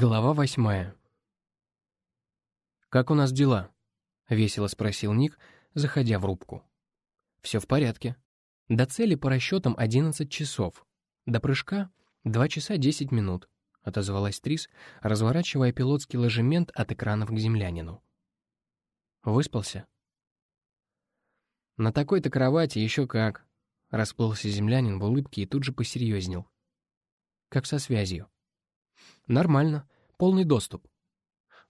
Глава восьмая. «Как у нас дела?» — весело спросил Ник, заходя в рубку. «Все в порядке. До цели по расчетам 11 часов. До прыжка — 2 часа 10 минут», — отозвалась Трис, разворачивая пилотский ложемент от экранов к землянину. «Выспался?» «На такой-то кровати еще как», — расплылся землянин в улыбке и тут же посерьезнел. «Как со связью?» «Нормально. Полный доступ».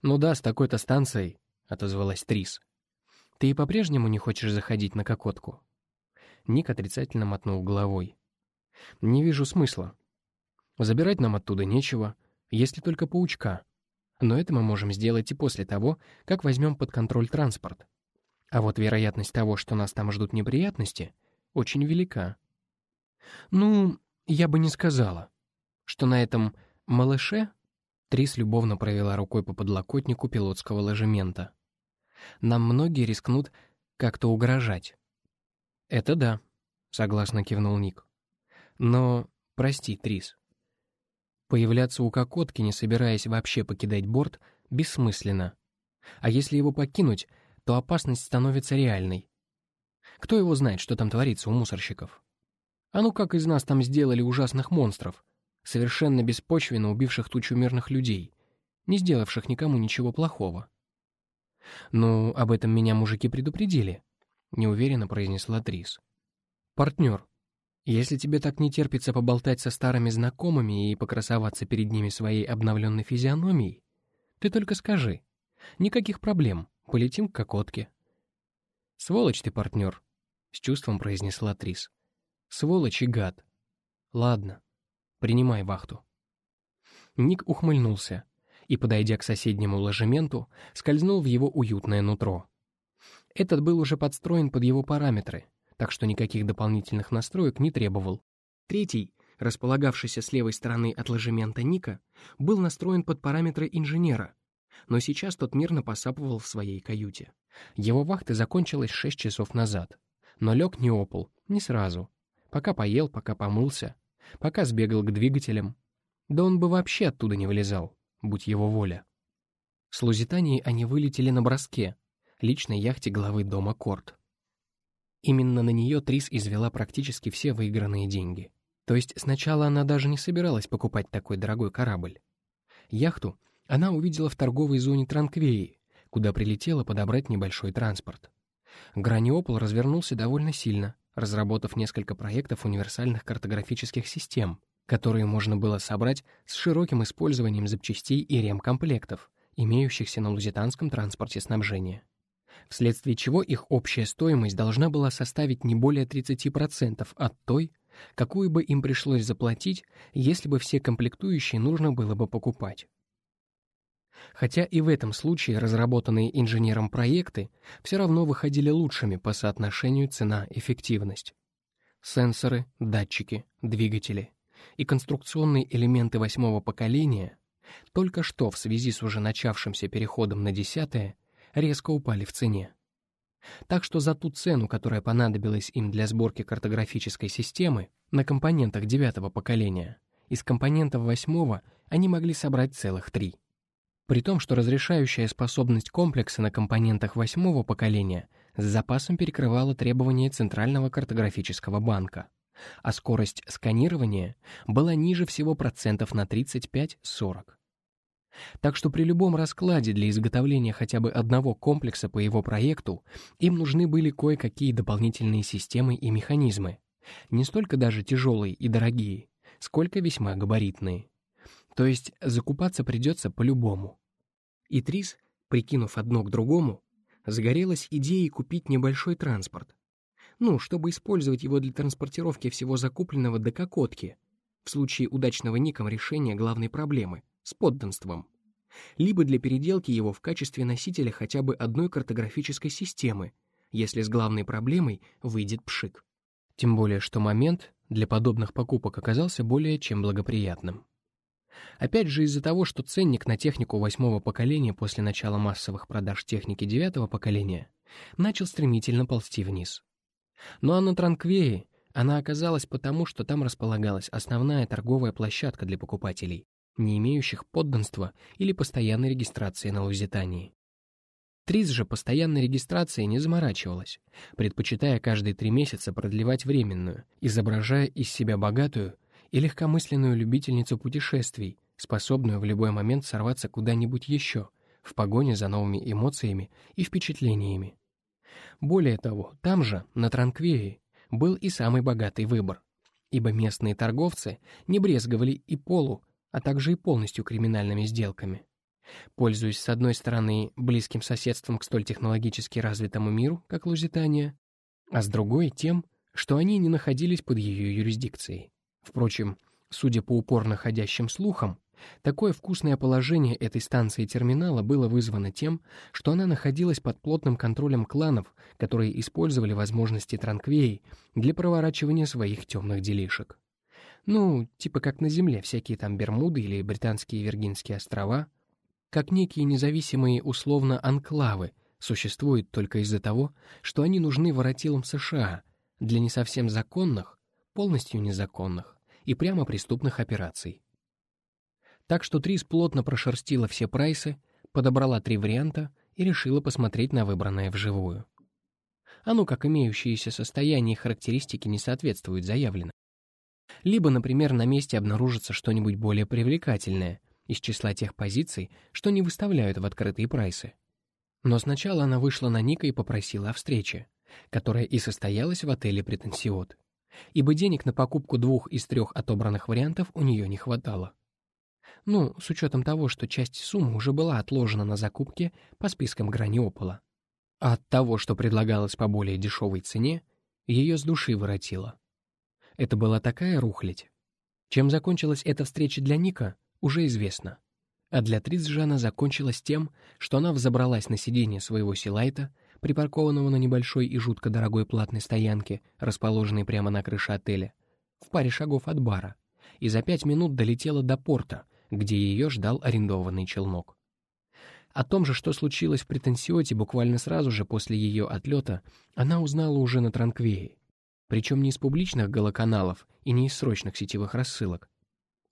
«Ну да, с такой-то станцией», — отозвалась Трис. «Ты и по-прежнему не хочешь заходить на Кокотку?» Ник отрицательно мотнул головой. «Не вижу смысла. Забирать нам оттуда нечего, если только паучка. Но это мы можем сделать и после того, как возьмем под контроль транспорт. А вот вероятность того, что нас там ждут неприятности, очень велика. Ну, я бы не сказала, что на этом «Малыше?» Трис любовно провела рукой по подлокотнику пилотского ложемента. «Нам многие рискнут как-то угрожать». «Это да», — согласно кивнул Ник. «Но, прости, Трис. Появляться у Кокотки, не собираясь вообще покидать борт, бессмысленно. А если его покинуть, то опасность становится реальной. Кто его знает, что там творится у мусорщиков? А ну как из нас там сделали ужасных монстров, совершенно беспочвенно убивших тучу мирных людей, не сделавших никому ничего плохого. «Ну, об этом меня мужики предупредили», — неуверенно произнесла Трис. «Партнер, если тебе так не терпится поболтать со старыми знакомыми и покрасоваться перед ними своей обновленной физиономией, ты только скажи. Никаких проблем, полетим к кокотке». «Сволочь ты, партнер», — с чувством произнесла Трис. «Сволочь и гад. Ладно, Принимай вахту». Ник ухмыльнулся и, подойдя к соседнему ложементу, скользнул в его уютное нутро. Этот был уже подстроен под его параметры, так что никаких дополнительных настроек не требовал. Третий, располагавшийся с левой стороны от ложемента Ника, был настроен под параметры инженера, но сейчас тот мирно посапывал в своей каюте. Его вахта закончилась шесть часов назад, но лег не опол, не сразу. Пока поел, пока помылся, пока сбегал к двигателям. Да он бы вообще оттуда не вылезал, будь его воля. С Лузитанией они вылетели на броске, личной яхте главы дома Корт. Именно на нее Трис извела практически все выигранные деньги. То есть сначала она даже не собиралась покупать такой дорогой корабль. Яхту она увидела в торговой зоне Транквеи, куда прилетела подобрать небольшой транспорт. Граниопол развернулся довольно сильно, разработав несколько проектов универсальных картографических систем, которые можно было собрать с широким использованием запчастей и ремкомплектов, имеющихся на лузитанском транспорте снабжения. Вследствие чего их общая стоимость должна была составить не более 30% от той, какую бы им пришлось заплатить, если бы все комплектующие нужно было бы покупать. Хотя и в этом случае разработанные инженером проекты все равно выходили лучшими по соотношению цена-эффективность. Сенсоры, датчики, двигатели и конструкционные элементы восьмого поколения только что в связи с уже начавшимся переходом на десятое резко упали в цене. Так что за ту цену, которая понадобилась им для сборки картографической системы на компонентах девятого поколения, из компонентов восьмого они могли собрать целых три. При том, что разрешающая способность комплекса на компонентах восьмого поколения с запасом перекрывала требования Центрального картографического банка, а скорость сканирования была ниже всего процентов на 35-40. Так что при любом раскладе для изготовления хотя бы одного комплекса по его проекту им нужны были кое-какие дополнительные системы и механизмы, не столько даже тяжелые и дорогие, сколько весьма габаритные. То есть закупаться придется по-любому. И Трис, прикинув одно к другому, загорелась идеей купить небольшой транспорт. Ну, чтобы использовать его для транспортировки всего закупленного до Кокотки, в случае удачного ником решения главной проблемы — с подданством. Либо для переделки его в качестве носителя хотя бы одной картографической системы, если с главной проблемой выйдет пшик. Тем более, что момент для подобных покупок оказался более чем благоприятным. Опять же из-за того, что ценник на технику восьмого поколения после начала массовых продаж техники девятого поколения начал стремительно ползти вниз. Ну а на Транквее она оказалась потому, что там располагалась основная торговая площадка для покупателей, не имеющих подданства или постоянной регистрации на Лузитании. Трис же постоянной регистрацией не заморачивалась, предпочитая каждые три месяца продлевать временную, изображая из себя богатую и легкомысленную любительницу путешествий, способную в любой момент сорваться куда-нибудь еще, в погоне за новыми эмоциями и впечатлениями. Более того, там же, на Транквее, был и самый богатый выбор, ибо местные торговцы не брезговали и полу, а также и полностью криминальными сделками. Пользуясь, с одной стороны, близким соседством к столь технологически развитому миру, как Лузитания, а с другой — тем, что они не находились под ее юрисдикцией. Впрочем, судя по упорно ходящим слухам, Такое вкусное положение этой станции терминала было вызвано тем, что она находилась под плотным контролем кланов, которые использовали возможности Транквеи для проворачивания своих темных делишек. Ну, типа как на Земле всякие там Бермуды или Британские Виргинские острова, как некие независимые условно анклавы, существуют только из-за того, что они нужны воротилам США для не совсем законных, полностью незаконных и прямо преступных операций. Так что Трис плотно прошерстила все прайсы, подобрала три варианта и решила посмотреть на выбранное вживую. А ну как имеющиеся состояния и характеристики не соответствуют заявленным. Либо, например, на месте обнаружится что-нибудь более привлекательное из числа тех позиций, что не выставляют в открытые прайсы. Но сначала она вышла на Ника и попросила о встрече, которая и состоялась в отеле «Претенсиот», ибо денег на покупку двух из трех отобранных вариантов у нее не хватало. Ну, с учетом того, что часть суммы уже была отложена на закупки по спискам Граниопола. А от того, что предлагалось по более дешевой цене, ее с души воротило. Это была такая рухлядь. Чем закончилась эта встреча для Ника, уже известно. А для Триц же она закончилась тем, что она взобралась на сиденье своего Силайта, припаркованного на небольшой и жутко дорогой платной стоянке, расположенной прямо на крыше отеля, в паре шагов от бара, и за пять минут долетела до порта, где ее ждал арендованный челнок. О том же, что случилось в претенсиоте буквально сразу же после ее отлета, она узнала уже на Транквее. Причем не из публичных голоканалов и не из срочных сетевых рассылок.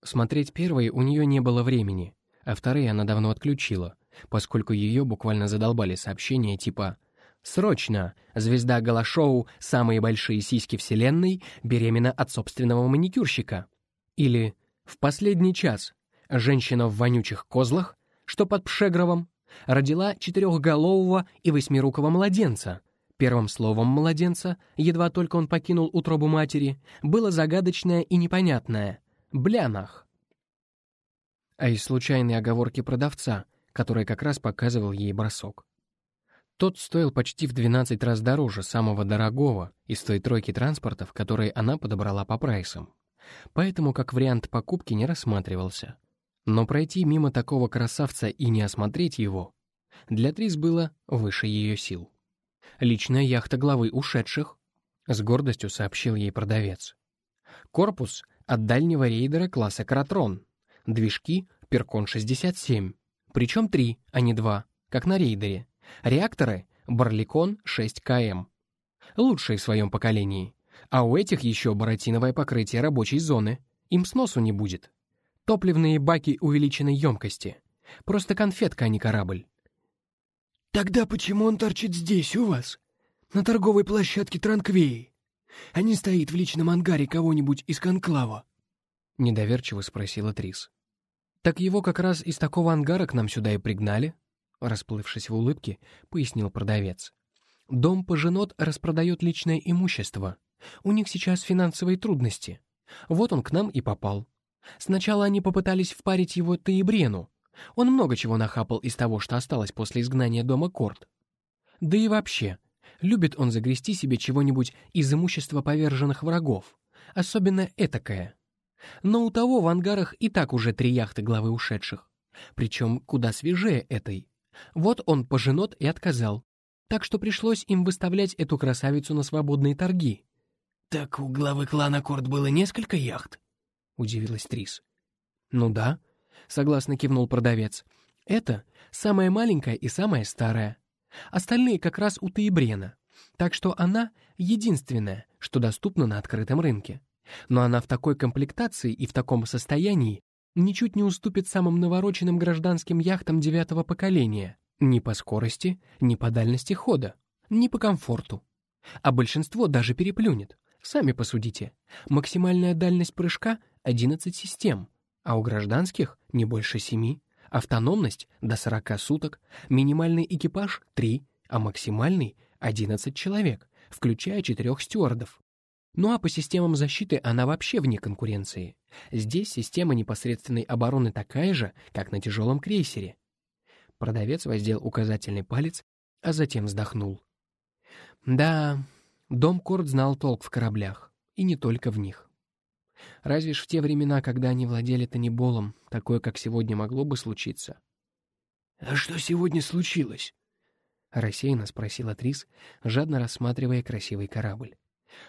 Смотреть первые у нее не было времени, а вторые она давно отключила, поскольку ее буквально задолбали сообщения типа «Срочно! Звезда голошоу «Самые большие сиськи вселенной» беременна от собственного маникюрщика» или «В последний час Женщина в вонючих козлах, что под Пшегровом, родила четырехголового и восьмирукого младенца. Первым словом младенца, едва только он покинул утробу матери, было загадочное и непонятное — «блянах». А из случайной оговорки продавца, который как раз показывал ей бросок. Тот стоил почти в 12 раз дороже самого дорогого из той тройки транспортов, которые она подобрала по прайсам. Поэтому как вариант покупки не рассматривался — но пройти мимо такого красавца и не осмотреть его для Трис было выше ее сил. «Личная яхта главы ушедших», — с гордостью сообщил ей продавец. «Корпус от дальнего рейдера класса Кратрон. Движки Перкон-67. Причем три, а не два, как на рейдере. Реакторы Барликон 6КМ. Лучшие в своем поколении. А у этих еще баратиновое покрытие рабочей зоны. Им сносу не будет. Топливные баки увеличенной емкости. Просто конфетка, а не корабль. Тогда почему он торчит здесь, у вас? На торговой площадке Транквеи? А не стоит в личном ангаре кого-нибудь из конклава? Недоверчиво спросила Трис. Так его как раз из такого ангара к нам сюда и пригнали, расплывшись в улыбке, пояснил продавец. Дом Поженот распродает личное имущество. У них сейчас финансовые трудности. Вот он к нам и попал. Сначала они попытались впарить его Таибрену. Он много чего нахапал из того, что осталось после изгнания дома Корт. Да и вообще, любит он загрести себе чего-нибудь из имущества поверженных врагов, особенно этакое. Но у того в ангарах и так уже три яхты главы ушедших, причем куда свежее этой. Вот он поженот и отказал, так что пришлось им выставлять эту красавицу на свободные торги. «Так у главы клана Корт было несколько яхт?» удивилась Трис. «Ну да», — согласно кивнул продавец. «Это самая маленькая и самая старая. Остальные как раз у Таибрена. Так что она единственная, что доступна на открытом рынке. Но она в такой комплектации и в таком состоянии, ничуть не уступит самым навороченным гражданским яхтам девятого поколения. Ни по скорости, ни по дальности хода, ни по комфорту. А большинство даже переплюнет. Сами посудите. Максимальная дальность прыжка — 11 систем, а у гражданских не больше 7. Автономность — до 40 суток, минимальный экипаж — 3, а максимальный — 11 человек, включая четырех стюардов. Ну а по системам защиты она вообще вне конкуренции. Здесь система непосредственной обороны такая же, как на тяжелом крейсере. Продавец воздел указательный палец, а затем вздохнул. Да, дом Корт знал толк в кораблях, и не только в них. Разве ж в те времена, когда они владели Таниболом, такое, как сегодня, могло бы случиться? «А что сегодня случилось?» — рассеянно спросила Трис, жадно рассматривая красивый корабль.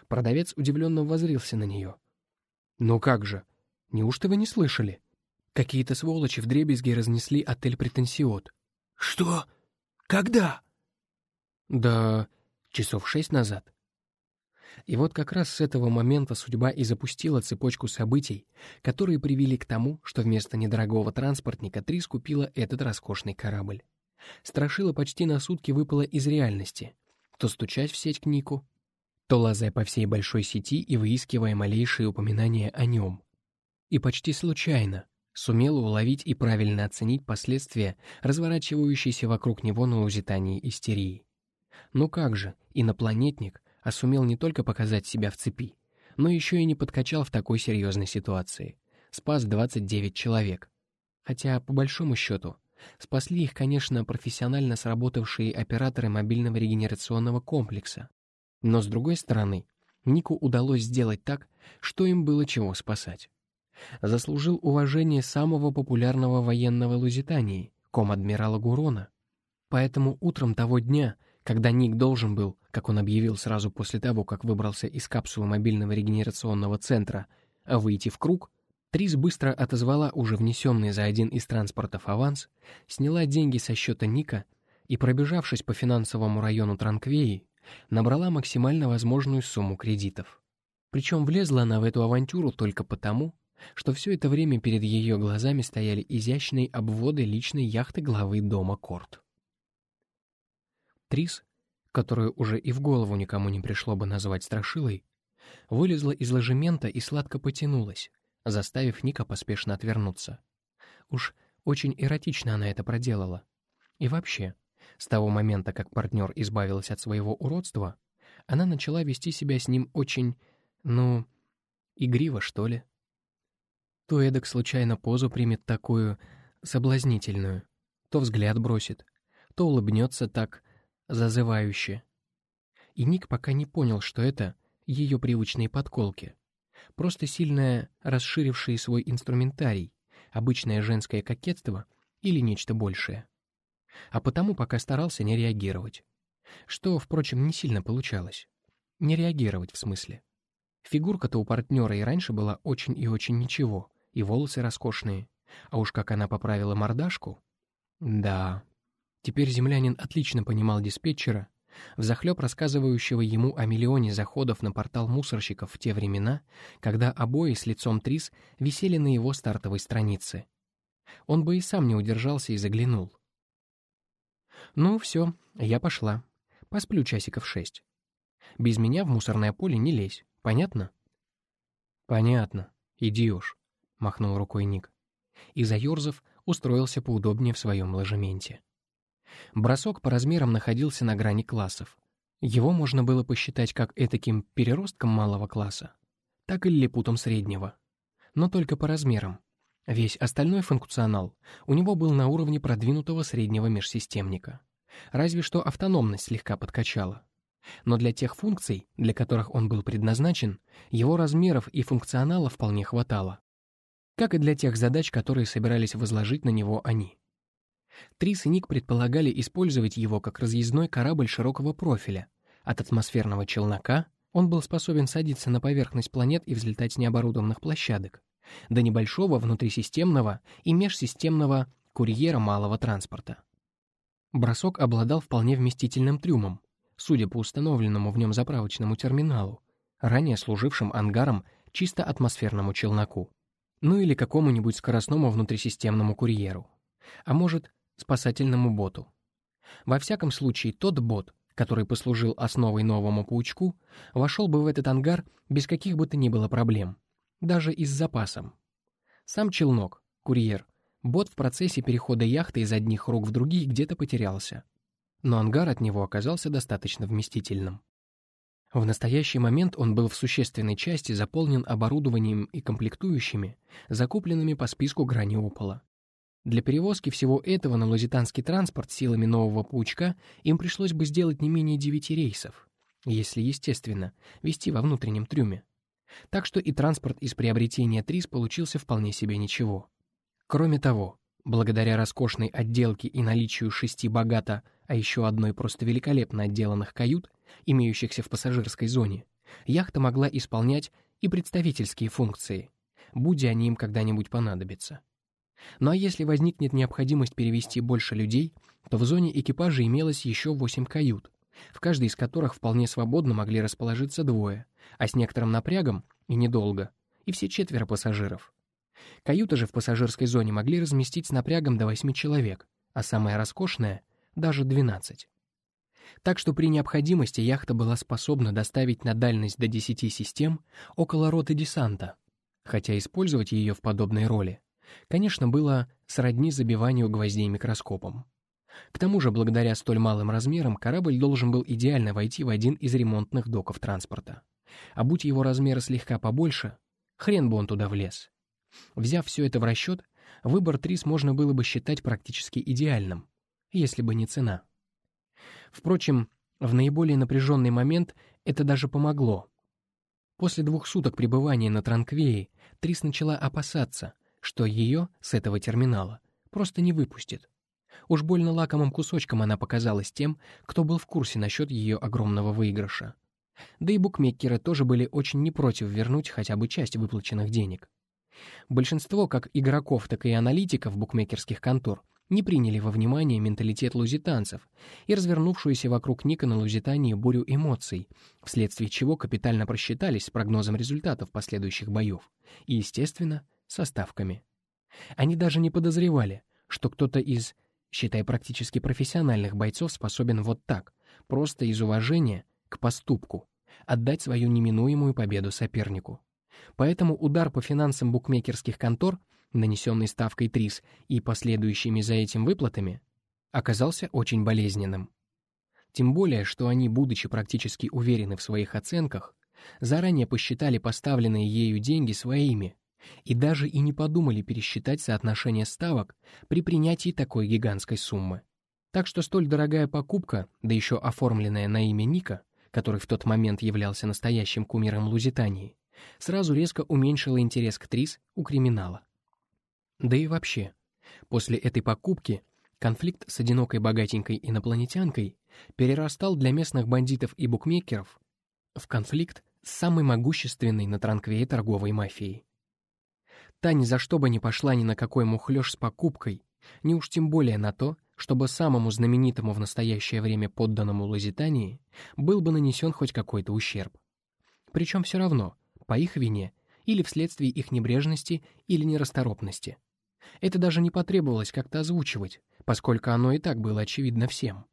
Продавец удивленно возрился на нее. «Ну как же? Неужто вы не слышали? Какие-то сволочи в дребезге разнесли отель «Претенсиот». «Что? Когда?» «Да часов шесть назад». И вот как раз с этого момента судьба и запустила цепочку событий, которые привели к тому, что вместо недорогого транспортника Трис купила этот роскошный корабль. Страшила почти на сутки выпала из реальности. То стучать в сеть к Нику, то лазая по всей большой сети и выискивая малейшие упоминания о нем. И почти случайно сумела уловить и правильно оценить последствия разворачивающейся вокруг него на Лузитании истерии. Ну как же, инопланетник, а сумел не только показать себя в цепи, но еще и не подкачал в такой серьезной ситуации. Спас 29 человек. Хотя, по большому счету, спасли их, конечно, профессионально сработавшие операторы мобильного регенерационного комплекса, но, с другой стороны, Нику удалось сделать так, что им было чего спасать. Заслужил уважение самого популярного военного Лузитании, ком-адмирала Гурона. Поэтому утром того дня, когда Ник должен был, как он объявил сразу после того, как выбрался из капсулы мобильного регенерационного центра, выйти в круг, Трис быстро отозвала уже внесенный за один из транспортов аванс, сняла деньги со счета Ника и, пробежавшись по финансовому району Транквеи, набрала максимально возможную сумму кредитов. Причем влезла она в эту авантюру только потому, что все это время перед ее глазами стояли изящные обводы личной яхты главы дома Корт. Трис, которую уже и в голову никому не пришло бы назвать страшилой, вылезла из ложемента и сладко потянулась, заставив Ника поспешно отвернуться. Уж очень эротично она это проделала. И вообще, с того момента, как партнер избавилась от своего уродства, она начала вести себя с ним очень, ну, игриво, что ли. То эдак случайно позу примет такую соблазнительную, то взгляд бросит, то улыбнется так зазывающе. И Ник пока не понял, что это ее привычные подколки. Просто сильное расширившее свой инструментарий, обычное женское кокетство или нечто большее а потому пока старался не реагировать. Что, впрочем, не сильно получалось. Не реагировать в смысле. Фигурка-то у партнера и раньше была очень и очень ничего, и волосы роскошные. А уж как она поправила мордашку... Да. Теперь землянин отлично понимал диспетчера, взахлеб рассказывающего ему о миллионе заходов на портал мусорщиков в те времена, когда обои с лицом Трис висели на его стартовой странице. Он бы и сам не удержался и заглянул. Ну, все, я пошла. Посплю часиков шесть. Без меня в мусорное поле не лезь, понятно? Понятно, иди уж, махнул рукой Ник. И заерзав, устроился поудобнее в своем ложементе. Бросок по размерам находился на грани классов. Его можно было посчитать как этаким переростком малого класса, так и лепутом среднего. Но только по размерам. Весь остальной функционал у него был на уровне продвинутого среднего межсистемника. Разве что автономность слегка подкачала. Но для тех функций, для которых он был предназначен, его размеров и функционала вполне хватало. Как и для тех задач, которые собирались возложить на него они. Трис и Ник предполагали использовать его как разъездной корабль широкого профиля. От атмосферного челнока он был способен садиться на поверхность планет и взлетать с необорудованных площадок, до небольшого внутрисистемного и межсистемного курьера малого транспорта. Бросок обладал вполне вместительным трюмом, судя по установленному в нем заправочному терминалу, ранее служившим ангаром чисто атмосферному челноку. Ну или какому-нибудь скоростному внутрисистемному курьеру. А может, спасательному боту. Во всяком случае, тот бот, который послужил основой новому паучку, вошел бы в этот ангар без каких бы то ни было проблем, даже и с запасом. Сам челнок, курьер, бот в процессе перехода яхты из одних рук в другие где-то потерялся. Но ангар от него оказался достаточно вместительным. В настоящий момент он был в существенной части заполнен оборудованием и комплектующими, закупленными по списку грани опола. Для перевозки всего этого на лузитанский транспорт силами нового паучка им пришлось бы сделать не менее девяти рейсов, если, естественно, вести во внутреннем трюме. Так что и транспорт из приобретения ТРИС получился вполне себе ничего. Кроме того, благодаря роскошной отделке и наличию шести богато, а еще одной просто великолепно отделанных кают, имеющихся в пассажирской зоне, яхта могла исполнять и представительские функции, будь они им когда-нибудь понадобятся. Ну а если возникнет необходимость перевести больше людей, то в зоне экипажа имелось еще восемь кают, в каждой из которых вполне свободно могли расположиться двое, а с некоторым напрягом, и недолго, и все четверо пассажиров. Каюты же в пассажирской зоне могли разместить с напрягом до восьми человек, а самая роскошная — даже двенадцать. Так что при необходимости яхта была способна доставить на дальность до десяти систем около роты десанта, хотя использовать ее в подобной роли конечно, было сродни забиванию гвоздей микроскопом. К тому же, благодаря столь малым размерам, корабль должен был идеально войти в один из ремонтных доков транспорта. А будь его размеры слегка побольше, хрен бы он туда влез. Взяв все это в расчет, выбор Трис можно было бы считать практически идеальным, если бы не цена. Впрочем, в наиболее напряженный момент это даже помогло. После двух суток пребывания на Транквее Трис начала опасаться, что ее с этого терминала просто не выпустит. Уж больно лакомым кусочком она показалась тем, кто был в курсе насчет ее огромного выигрыша. Да и букмекеры тоже были очень не против вернуть хотя бы часть выплаченных денег. Большинство как игроков, так и аналитиков букмекерских контор не приняли во внимание менталитет лузитанцев и развернувшуюся вокруг Ника на Лузитании бурю эмоций, вследствие чего капитально просчитались с прогнозом результатов последующих боев и, естественно, со ставками. Они даже не подозревали, что кто-то из, считай, практически профессиональных бойцов способен вот так, просто из уважения к поступку, отдать свою неминуемую победу сопернику. Поэтому удар по финансам букмекерских контор, нанесенный ставкой ТРИС и последующими за этим выплатами, оказался очень болезненным. Тем более, что они, будучи практически уверены в своих оценках, заранее посчитали поставленные ею деньги своими, и даже и не подумали пересчитать соотношение ставок при принятии такой гигантской суммы. Так что столь дорогая покупка, да еще оформленная на имя Ника, который в тот момент являлся настоящим кумиром Лузитании, сразу резко уменьшила интерес к Трис у криминала. Да и вообще, после этой покупки конфликт с одинокой богатенькой инопланетянкой перерастал для местных бандитов и букмекеров в конфликт с самой могущественной на Транквее торговой мафией. Та ни за что бы не пошла ни на какой мухлёж с покупкой, ни уж тем более на то, чтобы самому знаменитому в настоящее время подданному Лузитании был бы нанесен хоть какой-то ущерб. Причем все равно, по их вине или вследствие их небрежности или нерасторопности. Это даже не потребовалось как-то озвучивать, поскольку оно и так было очевидно всем.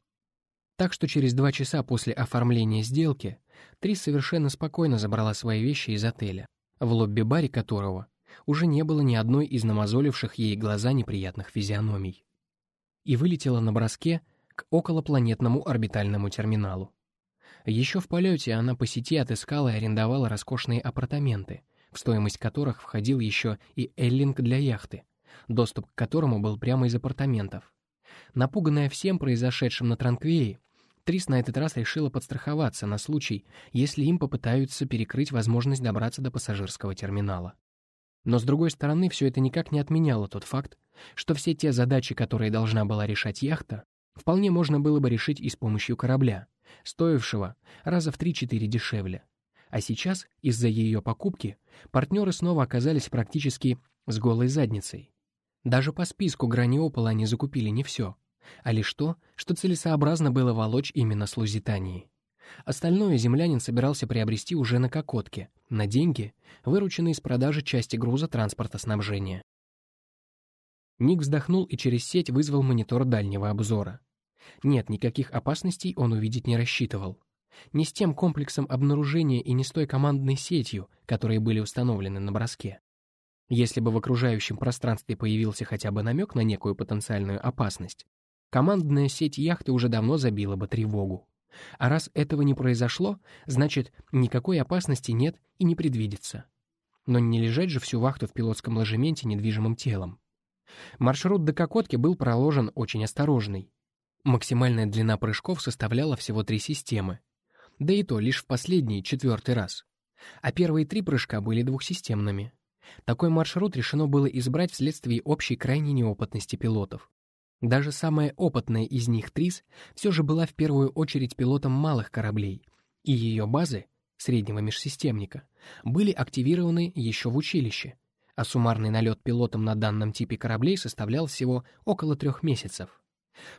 Так что через два часа после оформления сделки Трис совершенно спокойно забрала свои вещи из отеля, в лобби-баре которого уже не было ни одной из намазоливших ей глаза неприятных физиономий. И вылетела на броске к околопланетному орбитальному терминалу. Еще в полете она по сети отыскала и арендовала роскошные апартаменты, в стоимость которых входил еще и эллинг для яхты, доступ к которому был прямо из апартаментов. Напуганная всем произошедшим на Транквее, Трис на этот раз решила подстраховаться на случай, если им попытаются перекрыть возможность добраться до пассажирского терминала. Но, с другой стороны, все это никак не отменяло тот факт, что все те задачи, которые должна была решать яхта, вполне можно было бы решить и с помощью корабля, стоившего раза в 3-4 дешевле. А сейчас, из-за ее покупки, партнеры снова оказались практически с голой задницей. Даже по списку Граниопола они закупили не все, а лишь то, что целесообразно было волочь именно с Лузитании. Остальное землянин собирался приобрести уже на Кокотке, на деньги, вырученные из продажи части груза транспорта снабжения. Ник вздохнул и через сеть вызвал монитор дальнего обзора. Нет, никаких опасностей он увидеть не рассчитывал. Не с тем комплексом обнаружения и не с той командной сетью, которые были установлены на броске. Если бы в окружающем пространстве появился хотя бы намек на некую потенциальную опасность, командная сеть яхты уже давно забила бы тревогу. А раз этого не произошло, значит, никакой опасности нет и не предвидится. Но не лежать же всю вахту в пилотском ложементе недвижимым телом. Маршрут до Кокотки был проложен очень осторожный. Максимальная длина прыжков составляла всего три системы. Да и то лишь в последний, четвертый раз. А первые три прыжка были двухсистемными. Такой маршрут решено было избрать вследствие общей крайней неопытности пилотов. Даже самая опытная из них Трис все же была в первую очередь пилотом малых кораблей, и ее базы, среднего межсистемника, были активированы еще в училище, а суммарный налет пилотом на данном типе кораблей составлял всего около трех месяцев.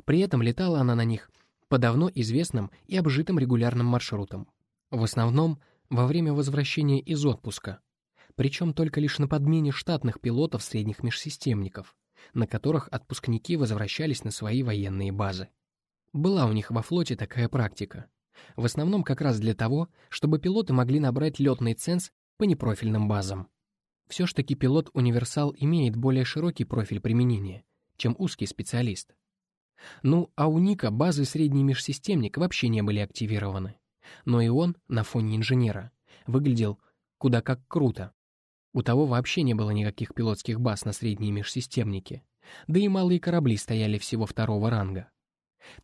При этом летала она на них по давно известным и обжитым регулярным маршрутам. В основном во время возвращения из отпуска, причем только лишь на подмене штатных пилотов средних межсистемников, на которых отпускники возвращались на свои военные базы. Была у них во флоте такая практика. В основном как раз для того, чтобы пилоты могли набрать летный ценз по непрофильным базам. Все ж таки пилот-универсал имеет более широкий профиль применения, чем узкий специалист. Ну, а у Ника базы средний межсистемник вообще не были активированы. Но и он, на фоне инженера, выглядел куда как круто. У того вообще не было никаких пилотских баз на средние межсистемники, да и малые корабли стояли всего второго ранга.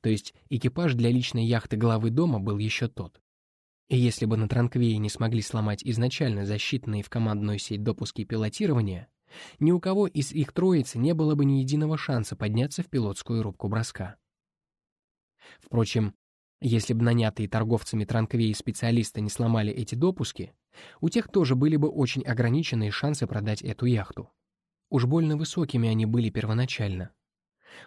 То есть экипаж для личной яхты главы дома был еще тот. И если бы на Транквее не смогли сломать изначально засчитанные в командную сеть допуски пилотирования, ни у кого из их троицы не было бы ни единого шанса подняться в пилотскую рубку броска. Впрочем, если бы нанятые торговцами Транквеи специалисты не сломали эти допуски, у тех тоже были бы очень ограниченные шансы продать эту яхту. Уж больно высокими они были первоначально.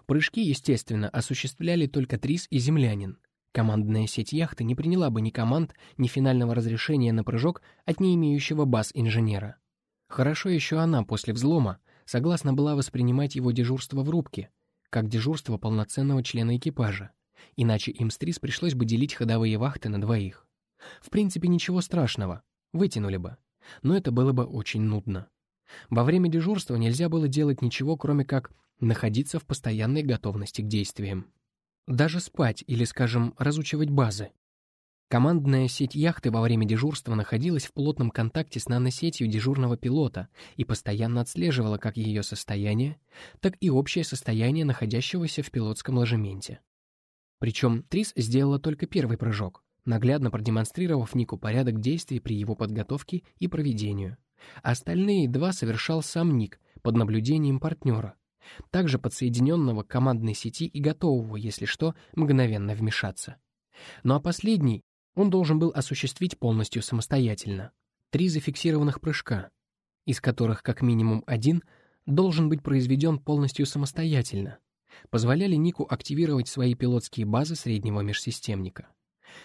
Прыжки, естественно, осуществляли только Трис и землянин. Командная сеть яхты не приняла бы ни команд, ни финального разрешения на прыжок от не имеющего баз инженера. Хорошо еще она после взлома согласна была воспринимать его дежурство в рубке, как дежурство полноценного члена экипажа, иначе им с Трис пришлось бы делить ходовые вахты на двоих. В принципе, ничего страшного, Вытянули бы. Но это было бы очень нудно. Во время дежурства нельзя было делать ничего, кроме как находиться в постоянной готовности к действиям. Даже спать или, скажем, разучивать базы. Командная сеть яхты во время дежурства находилась в плотном контакте с наносетью дежурного пилота и постоянно отслеживала как ее состояние, так и общее состояние находящегося в пилотском ложементе. Причем Трис сделала только первый прыжок, наглядно продемонстрировав Нику порядок действий при его подготовке и проведению. Остальные два совершал сам Ник под наблюдением партнера, также подсоединенного к командной сети и готового, если что, мгновенно вмешаться. Ну а последний он должен был осуществить полностью самостоятельно. Три зафиксированных прыжка, из которых как минимум один должен быть произведен полностью самостоятельно, позволяли Нику активировать свои пилотские базы среднего межсистемника.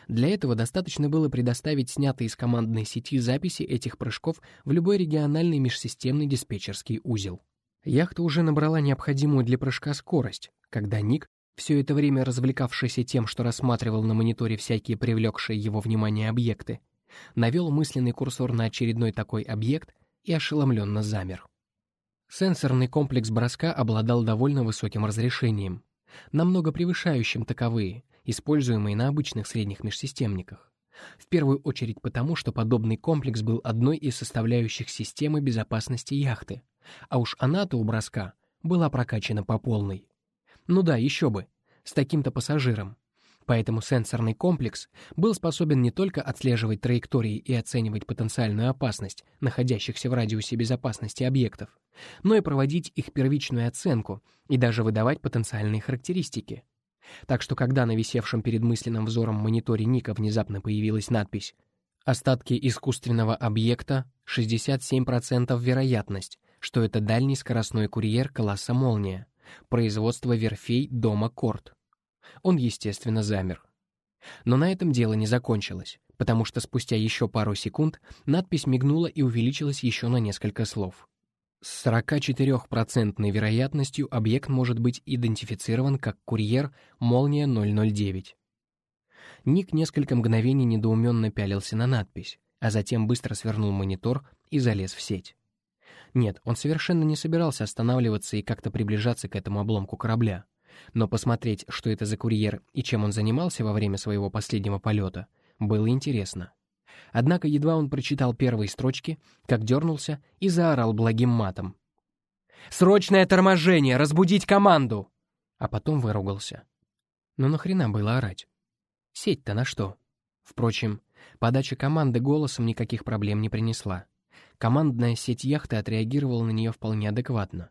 Для этого достаточно было предоставить снятые из командной сети записи этих прыжков в любой региональный межсистемный диспетчерский узел. Яхта уже набрала необходимую для прыжка скорость, когда Ник, все это время развлекавшийся тем, что рассматривал на мониторе всякие привлекшие его внимание объекты, навел мысленный курсор на очередной такой объект и ошеломленно замер. Сенсорный комплекс броска обладал довольно высоким разрешением, намного превышающим таковые, используемые на обычных средних межсистемниках. В первую очередь потому, что подобный комплекс был одной из составляющих системы безопасности яхты, а уж она-то у броска была прокачана по полной. Ну да, еще бы, с таким-то пассажиром. Поэтому сенсорный комплекс был способен не только отслеживать траектории и оценивать потенциальную опасность находящихся в радиусе безопасности объектов, но и проводить их первичную оценку и даже выдавать потенциальные характеристики. Так что когда на висевшем перед мысленным взором мониторе Ника внезапно появилась надпись «Остатки искусственного объекта, 67% вероятность, что это дальний скоростной курьер класса «Молния», производство верфей дома Корт». Он, естественно, замер. Но на этом дело не закончилось, потому что спустя еще пару секунд надпись мигнула и увеличилась еще на несколько слов. С 44% вероятностью объект может быть идентифицирован как курьер «Молния 009». Ник несколько мгновений недоуменно пялился на надпись, а затем быстро свернул монитор и залез в сеть. Нет, он совершенно не собирался останавливаться и как-то приближаться к этому обломку корабля. Но посмотреть, что это за курьер и чем он занимался во время своего последнего полета, было интересно. Однако едва он прочитал первые строчки, как дернулся и заорал благим матом. «Срочное торможение! Разбудить команду!» А потом выругался. Ну нахрена было орать? Сеть-то на что? Впрочем, подача команды голосом никаких проблем не принесла. Командная сеть яхты отреагировала на нее вполне адекватно.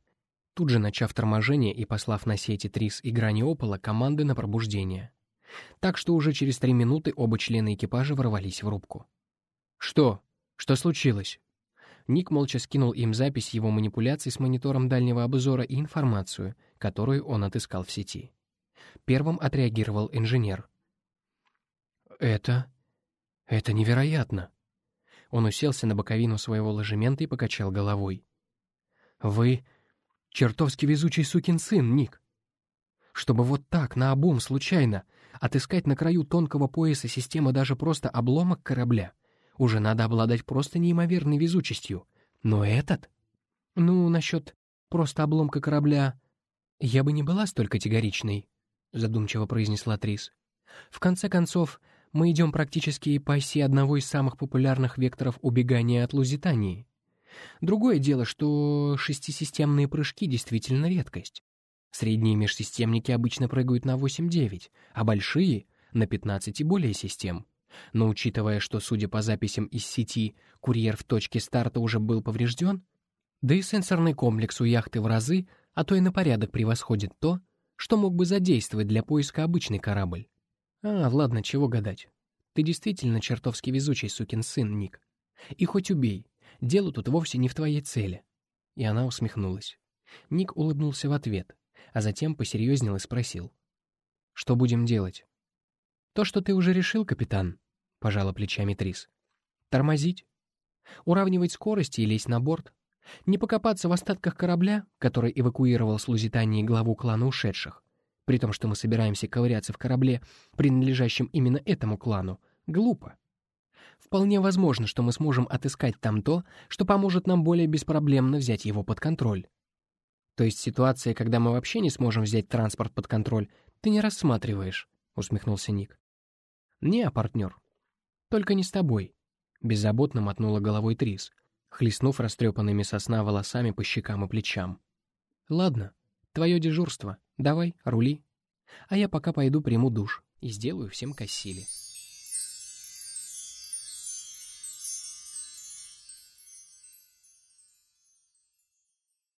Тут же начав торможение и послав на сети Трис и Грани Опола команды на пробуждение. Так что уже через три минуты оба члена экипажа ворвались в рубку. «Что? Что случилось?» Ник молча скинул им запись его манипуляций с монитором дальнего обзора и информацию, которую он отыскал в сети. Первым отреагировал инженер. «Это... это невероятно!» Он уселся на боковину своего ложемента и покачал головой. «Вы чертовски везучий сукин сын, Ник. Чтобы вот так, наобум, случайно, отыскать на краю тонкого пояса системы даже просто обломок корабля, уже надо обладать просто неимоверной везучестью. Но этот? Ну, насчет просто обломка корабля... Я бы не была столь категоричной, — задумчиво произнесла Трис. В конце концов, мы идем практически по оси одного из самых популярных векторов убегания от Лузитании. Другое дело, что шестисистемные прыжки действительно редкость. Средние межсистемники обычно прыгают на 8-9, а большие — на 15 и более систем. Но учитывая, что, судя по записям из сети, курьер в точке старта уже был поврежден, да и сенсорный комплекс у яхты в разы, а то и на порядок превосходит то, что мог бы задействовать для поиска обычный корабль. А, ладно, чего гадать. Ты действительно чертовски везучий сукин сын, Ник. И хоть убей, дело тут вовсе не в твоей цели. И она усмехнулась. Ник улыбнулся в ответ, а затем посерьезнел и спросил. «Что будем делать?» «То, что ты уже решил, капитан», — пожала плечами Трис. «Тормозить? Уравнивать скорости и лезть на борт? Не покопаться в остатках корабля, который эвакуировал с Лузитании главу клана ушедших? при том, что мы собираемся ковыряться в корабле, принадлежащем именно этому клану, глупо. Вполне возможно, что мы сможем отыскать там то, что поможет нам более беспроблемно взять его под контроль. То есть ситуация, когда мы вообще не сможем взять транспорт под контроль, ты не рассматриваешь, — усмехнулся Ник. Не, партнер. Только не с тобой. Беззаботно мотнула головой Трис, хлестнув растрепанными сосна волосами по щекам и плечам. Ладно, твое дежурство. Давай, рули. А я пока пойду приму душ и сделаю всем кассили.